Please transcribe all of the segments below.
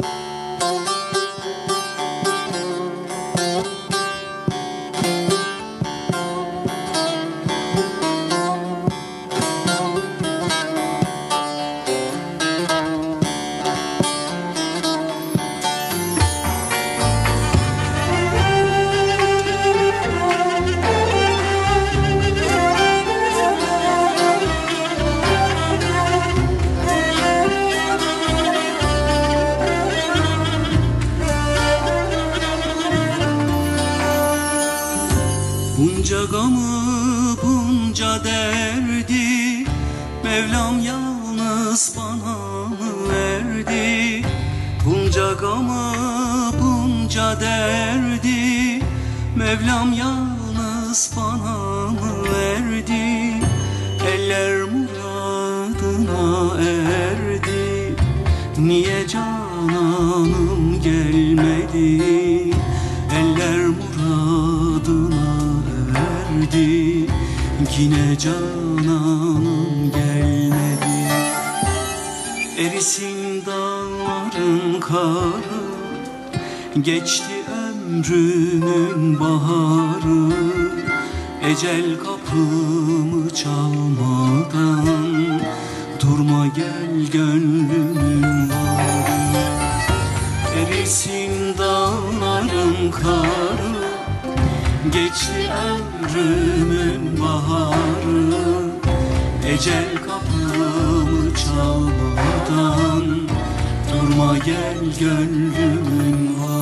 you Bunca gamı bunca derdi Mevlam yalnız bana mı verdi? Bunca gamı bunca derdi Mevlam yalnız bana mı verdi? Eller muradına erdi. Niye cananım gelmedi Yine cananım gelmedi. Erisin dağların karı Geçti ömrümün baharı. Ecel kapımı çalmadan Durma gel gönlümün varı. Erisin dağların karı Geçti ömrümün baharı Ecel kapımı çalmadan. Durma gel gönlümün varı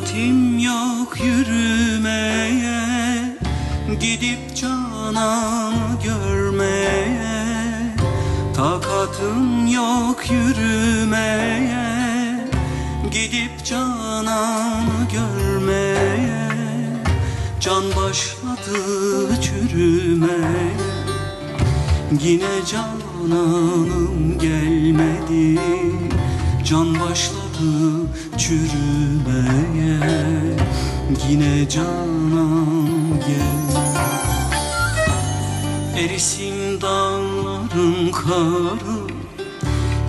Takatim yok yürümeye Gidip cananı görmeye. Takatım yok yürümeye Gidip cananı görmeye. Can başladı çürümeye Yine cananım gelmedi Can başladı çürümeye Yine cananım gelmedi Erisin dağların karı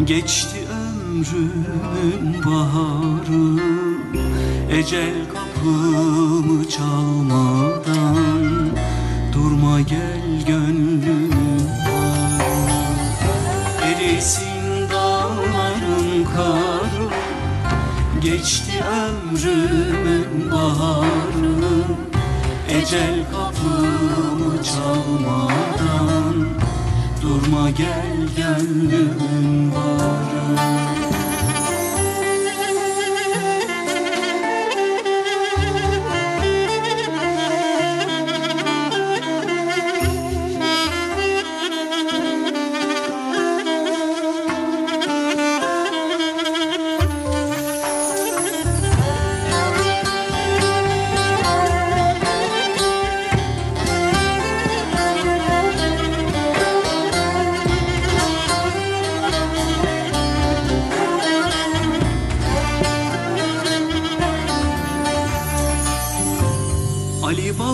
Geçti ömrümün baharı. Ecel kapımı çalmadan Durma gel gönlümün varı Erisin Geçti ömrümün baharı Ecel kapımı çalmadan. Durma gel gönlümün varı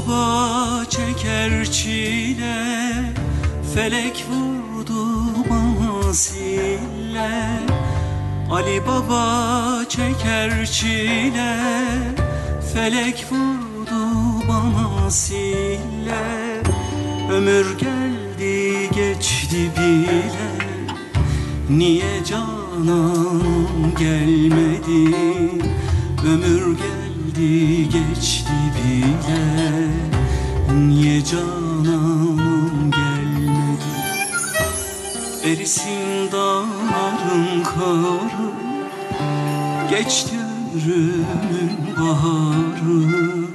Baba çeker çile Felek vurdu bana sille Ali Baba çeker çile Felek vurdu bana sille Ömür geldi geçti bile. Niye canım gelmedi? Ömür geldi geçti bile. Niye canım gelmedi? Erisin dağların karı Geçti ömrümün baharı.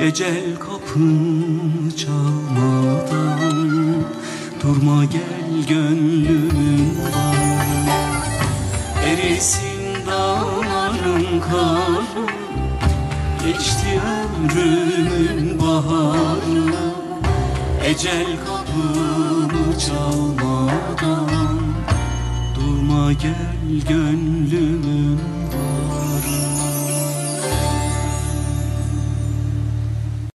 Ecel kapımı çalmadan Durma gel gönlümün bağrı Erisin dağların karı Geçti ömrümün baharı. Ecel kapımı çalmadan Durma gel gönlümün bağrı